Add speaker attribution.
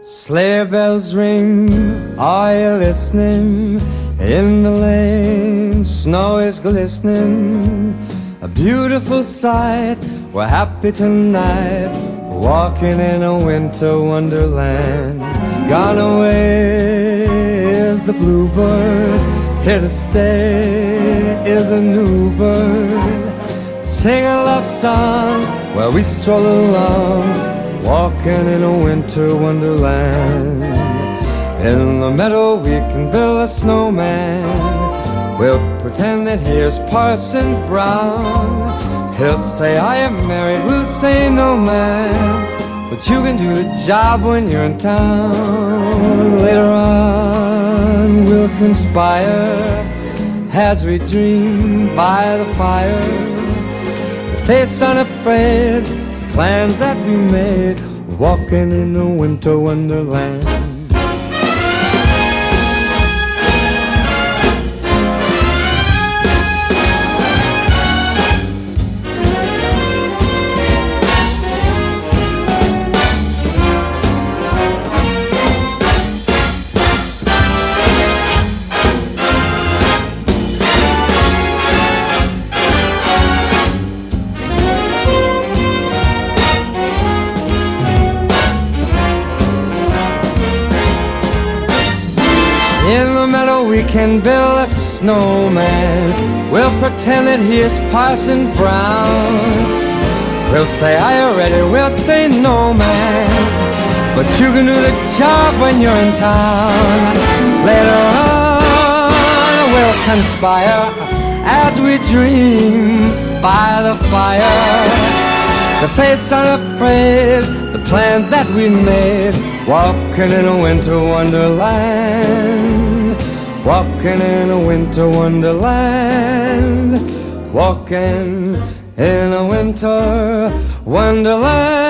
Speaker 1: Sleigh bells ring, are you listening? In the lane, snow is glistening. A beautiful sight, we're happy tonight. Walking in a winter wonderland. Gone away is the bluebird. Here to stay is a new bird. To sing a love song while we stroll along. Walking in a winter wonderland. In the meadow we can build a snowman. We'll pretend that here's Parson Brown. He'll say I am married, we'll say no man. But you can do the job when you're in town. Later on we'll conspire as we dream by the fire. To face unafraid the plans that we made. Walking in a winter wonderland. In the meadow we can build a snowman. We'll pretend that he is Parson Brown. We'll say, Are you ready? We'll say, No, man. But you can do the job when you're in town. Later on, we'll conspire as we dream by the fire. To face unafraid the plans that we made. Walking in a winter wonderland. Walking in a winter wonderland. Walking in a winter wonderland.